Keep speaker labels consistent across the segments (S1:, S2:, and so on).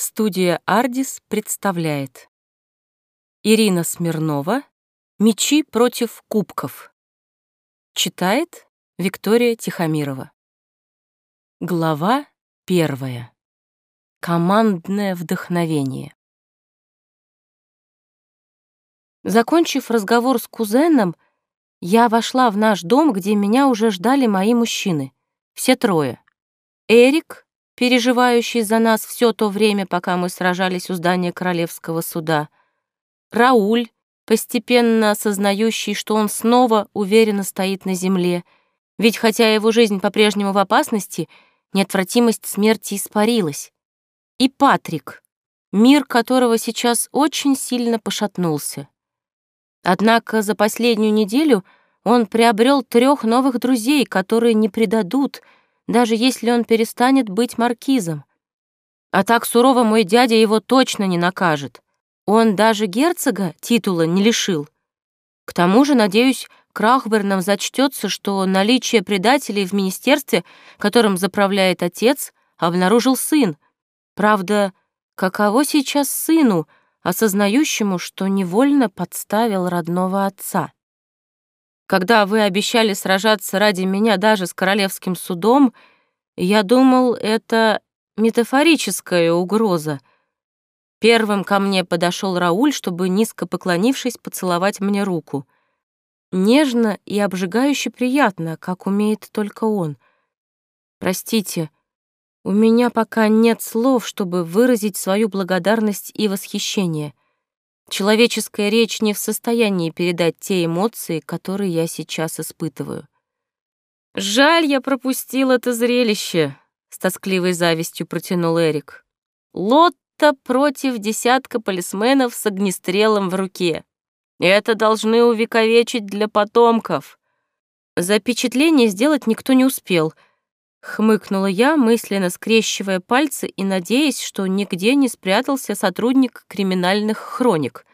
S1: Студия «Ардис» представляет. Ирина Смирнова «Мечи против кубков» Читает Виктория Тихомирова. Глава первая. Командное вдохновение. Закончив разговор с кузеном, я вошла в наш дом, где меня уже ждали мои мужчины, все трое. Эрик, переживающий за нас все то время, пока мы сражались у здания Королевского суда. Рауль, постепенно осознающий, что он снова уверенно стоит на земле, ведь хотя его жизнь по-прежнему в опасности, неотвратимость смерти испарилась. И Патрик, мир которого сейчас очень сильно пошатнулся. Однако за последнюю неделю он приобрел трех новых друзей, которые не предадут — даже если он перестанет быть маркизом. А так сурово мой дядя его точно не накажет. Он даже герцога титула не лишил. К тому же, надеюсь, Крахберном зачтется, что наличие предателей в министерстве, которым заправляет отец, обнаружил сын. Правда, каково сейчас сыну, осознающему, что невольно подставил родного отца? Когда вы обещали сражаться ради меня даже с королевским судом, я думал, это метафорическая угроза. Первым ко мне подошел Рауль, чтобы, низко поклонившись, поцеловать мне руку. Нежно и обжигающе приятно, как умеет только он. Простите, у меня пока нет слов, чтобы выразить свою благодарность и восхищение. Человеческая речь не в состоянии передать те эмоции, которые я сейчас испытываю. «Жаль, я пропустил это зрелище», — с тоскливой завистью протянул Эрик. «Лотта против десятка полисменов с огнестрелом в руке. Это должны увековечить для потомков». Запечатление сделать никто не успел — Хмыкнула я, мысленно скрещивая пальцы и надеясь, что нигде не спрятался сотрудник криминальных хроник.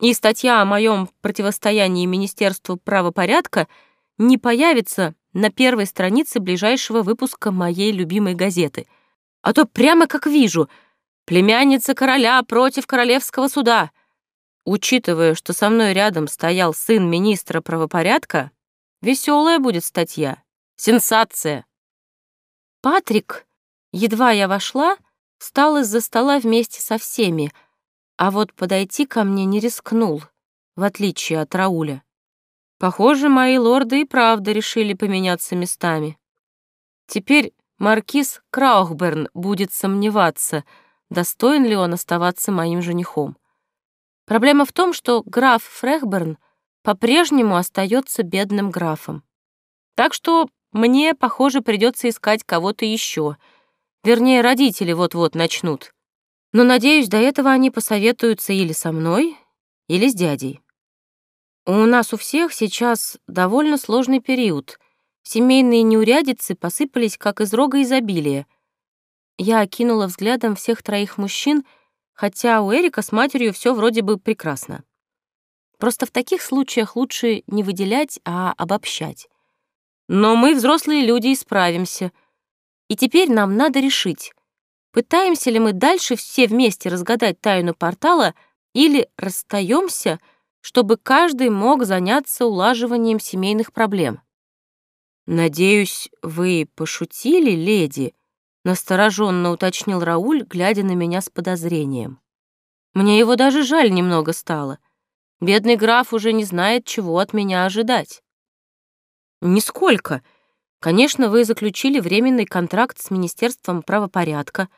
S1: И статья о моем противостоянии Министерству правопорядка не появится на первой странице ближайшего выпуска моей любимой газеты. А то прямо как вижу «Племянница короля против королевского суда». Учитывая, что со мной рядом стоял сын министра правопорядка, веселая будет статья. Сенсация. Патрик, едва я вошла, встал из-за стола вместе со всеми, а вот подойти ко мне не рискнул, в отличие от Рауля. Похоже, мои лорды и правда решили поменяться местами. Теперь маркиз Краухберн будет сомневаться, достоин ли он оставаться моим женихом. Проблема в том, что граф Фрехберн по-прежнему остается бедным графом. Так что мне, похоже, придется искать кого-то еще. Вернее, родители вот-вот начнут. Но, надеюсь, до этого они посоветуются или со мной, или с дядей. У нас у всех сейчас довольно сложный период. Семейные неурядицы посыпались, как из рога изобилия. Я окинула взглядом всех троих мужчин, хотя у Эрика с матерью все вроде бы прекрасно. Просто в таких случаях лучше не выделять, а обобщать. Но мы, взрослые люди, и справимся. И теперь нам надо решить, пытаемся ли мы дальше все вместе разгадать тайну портала или расстаемся, чтобы каждый мог заняться улаживанием семейных проблем. «Надеюсь, вы пошутили, леди?» — настороженно уточнил Рауль, глядя на меня с подозрением. Мне его даже жаль немного стало. Бедный граф уже не знает, чего от меня ожидать. «Нисколько. Конечно, вы заключили временный контракт с Министерством правопорядка,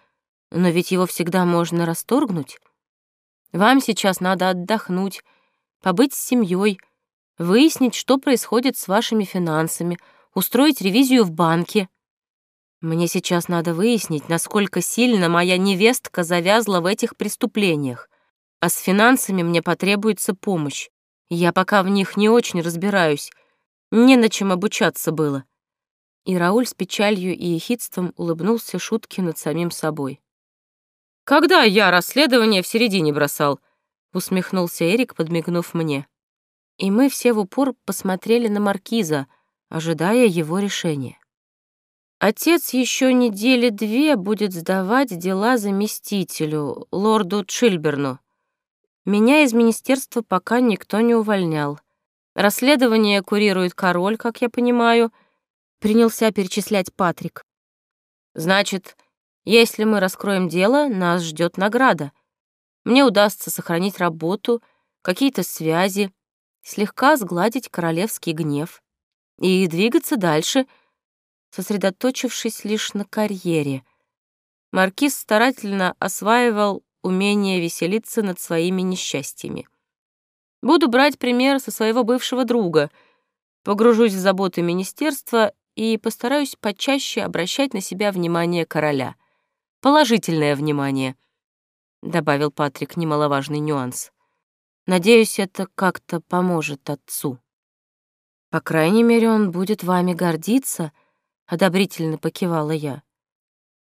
S1: но ведь его всегда можно расторгнуть. Вам сейчас надо отдохнуть, побыть с семьей, выяснить, что происходит с вашими финансами, устроить ревизию в банке. Мне сейчас надо выяснить, насколько сильно моя невестка завязла в этих преступлениях, а с финансами мне потребуется помощь. Я пока в них не очень разбираюсь, не на чем обучаться было. И Рауль с печалью и ехидством улыбнулся шутке над самим собой. «Когда я расследование в середине бросал?» — усмехнулся Эрик, подмигнув мне. И мы все в упор посмотрели на Маркиза, ожидая его решения. Отец еще недели две будет сдавать дела заместителю, лорду Чильберну. Меня из министерства пока никто не увольнял. Расследование курирует король, как я понимаю, принялся перечислять Патрик. Значит, если мы раскроем дело, нас ждет награда. Мне удастся сохранить работу, какие-то связи, слегка сгладить королевский гнев и двигаться дальше, сосредоточившись лишь на карьере. Маркиз старательно осваивал умение веселиться над своими несчастьями. Буду брать пример со своего бывшего друга, погружусь в заботы министерства и постараюсь почаще обращать на себя внимание короля. Положительное внимание, — добавил Патрик немаловажный нюанс. Надеюсь, это как-то поможет отцу. По крайней мере, он будет вами гордиться, — одобрительно покивала я.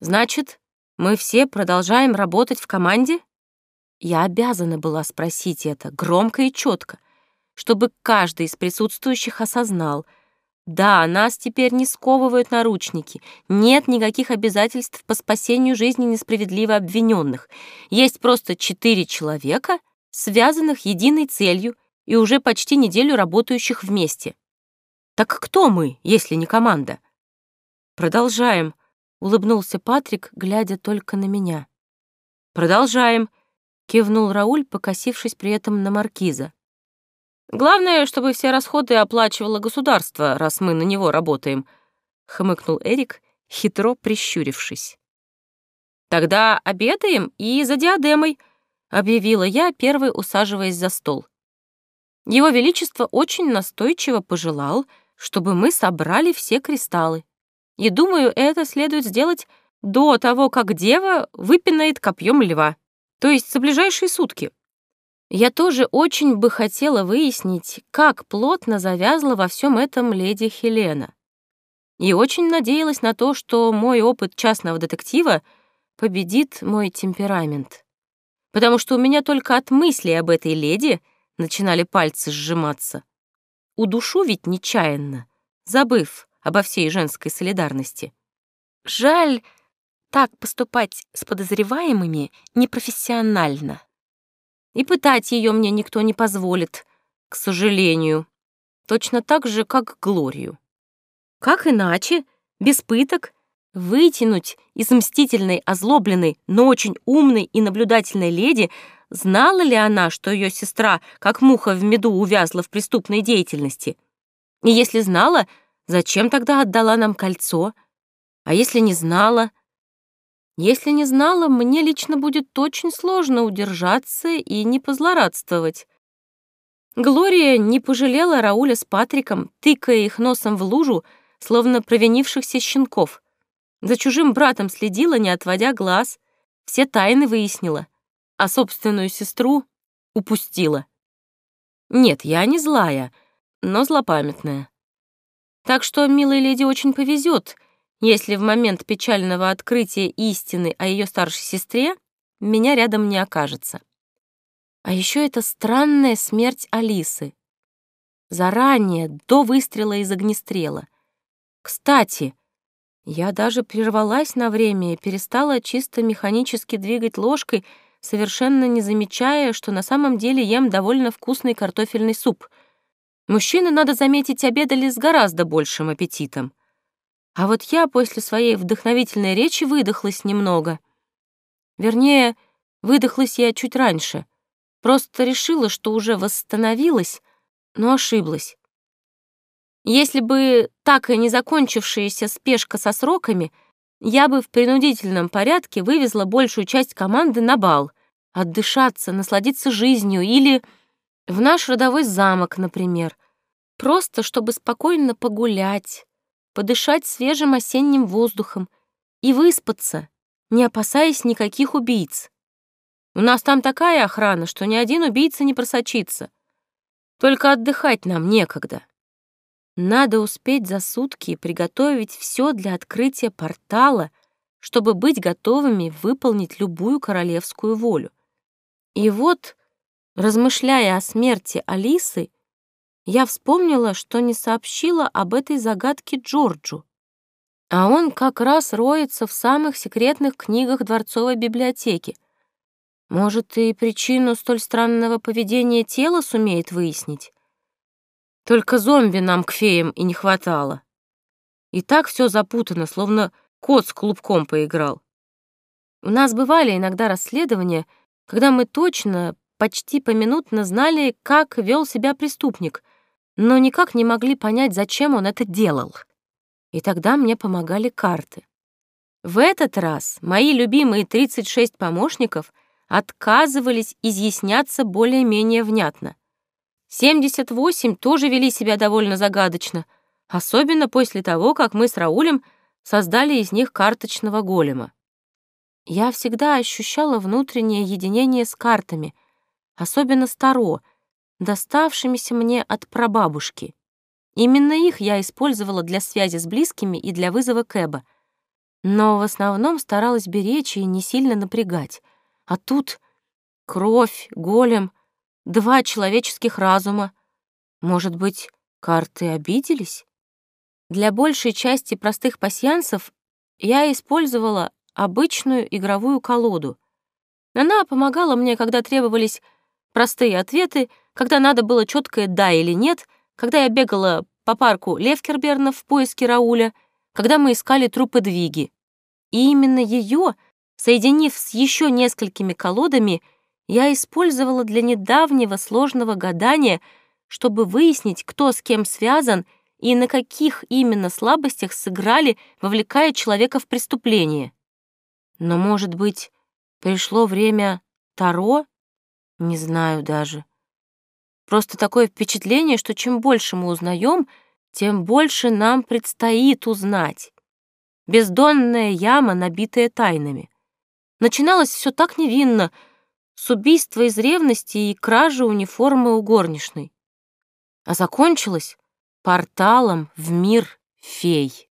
S1: Значит, мы все продолжаем работать в команде? Я обязана была спросить это громко и четко, чтобы каждый из присутствующих осознал. Да, нас теперь не сковывают наручники, нет никаких обязательств по спасению жизни несправедливо обвиненных. Есть просто четыре человека, связанных единой целью и уже почти неделю работающих вместе. Так кто мы, если не команда? Продолжаем, улыбнулся Патрик, глядя только на меня. Продолжаем, кивнул Рауль, покосившись при этом на маркиза. Главное, чтобы все расходы оплачивало государство, раз мы на него работаем, хмыкнул Эрик, хитро прищурившись. Тогда обедаем и за диадемой, — объявила я, первой усаживаясь за стол. Его Величество очень настойчиво пожелал, чтобы мы собрали все кристаллы. И думаю, это следует сделать до того, как дева выпинает копьем льва, то есть за ближайшие сутки. Я тоже очень бы хотела выяснить, как плотно завязла во всем этом леди Хелена. И очень надеялась на то, что мой опыт частного детектива победит мой темперамент потому что у меня только от мысли об этой леди начинали пальцы сжиматься. Удушу ведь нечаянно, забыв обо всей женской солидарности. Жаль, так поступать с подозреваемыми непрофессионально. И пытать ее мне никто не позволит, к сожалению. Точно так же, как Глорию. Как иначе, без пыток Вытянуть из мстительной, озлобленной, но очень умной и наблюдательной леди, знала ли она, что ее сестра, как муха в меду, увязла в преступной деятельности? И если знала, зачем тогда отдала нам кольцо? А если не знала? Если не знала, мне лично будет очень сложно удержаться и не позлорадствовать. Глория не пожалела Рауля с Патриком, тыкая их носом в лужу, словно провинившихся щенков — за чужим братом следила, не отводя глаз, все тайны выяснила, а собственную сестру упустила. Нет, я не злая, но злопамятная. Так что милой леди очень повезет, если в момент печального открытия истины о ее старшей сестре меня рядом не окажется. А еще это странная смерть Алисы. Заранее, до выстрела из огнестрела. Кстати, я даже прервалась на время и перестала чисто механически двигать ложкой, совершенно не замечая, что на самом деле ем довольно вкусный картофельный суп. Мужчины, надо заметить, обедали с гораздо большим аппетитом. А вот я после своей вдохновительной речи выдохлась немного. Вернее, выдохлась я чуть раньше. Просто решила, что уже восстановилась, но ошиблась. Если бы так и не закончившаяся спешка со сроками, я бы в принудительном порядке вывезла большую часть команды на бал, отдышаться, насладиться жизнью или в наш родовой замок, например, просто чтобы спокойно погулять, подышать свежим осенним воздухом и выспаться, не опасаясь никаких убийц. У нас там такая охрана, что ни один убийца не просочится. Только отдыхать нам некогда. Надо успеть за сутки приготовить все для открытия портала, чтобы быть готовыми выполнить любую королевскую волю. И вот, размышляя о смерти Алисы, я вспомнила, что не сообщила об этой загадке Джорджу. А он как раз роется в самых секретных книгах дворцовой библиотеки. Может, и причину столь странного поведения тела сумеет выяснить? Только зомби нам к феям и не хватало. И так все запутано, словно кот с клубком поиграл. У нас бывали иногда расследования, когда мы точно, почти поминутно знали, как вел себя преступник, но никак не могли понять, зачем он это делал. И тогда мне помогали карты. В этот раз мои любимые 36 помощников отказывались изъясняться более-менее внятно. 78 тоже вели себя довольно загадочно, особенно после того, как мы с Раулем создали из них карточного голема. Я всегда ощущала внутреннее единение с картами, особенно с Таро, доставшимися мне от прабабушки. Именно их я использовала для связи с близкими и для вызова Кэба, но в основном старалась беречь и не сильно напрягать. А тут кровь, голем, два человеческих разума. Может быть, карты обиделись? Для большей части простых пасьянсов я использовала обычную игровую колоду. Она помогала мне, когда требовались простые ответы, когда надо было четкое «да» или «нет», когда я бегала по парку Левкерберна в поиске Рауля, когда мы искали трупы Двиги. И именно ее, соединив с еще несколькими колодами, я использовала для недавнего сложного гадания, чтобы выяснить, кто с кем связан и на каких именно слабостях сыграли, вовлекая человека в преступление. Но, может быть, пришло время Таро? Не знаю даже. Просто такое впечатление, что чем больше мы узнаем, тем больше нам предстоит узнать. Бездонная яма, набитая тайнами. Начиналось все так невинно, с убийства из ревности и кражи униформы у горничной. А закончилось порталом в мир фей.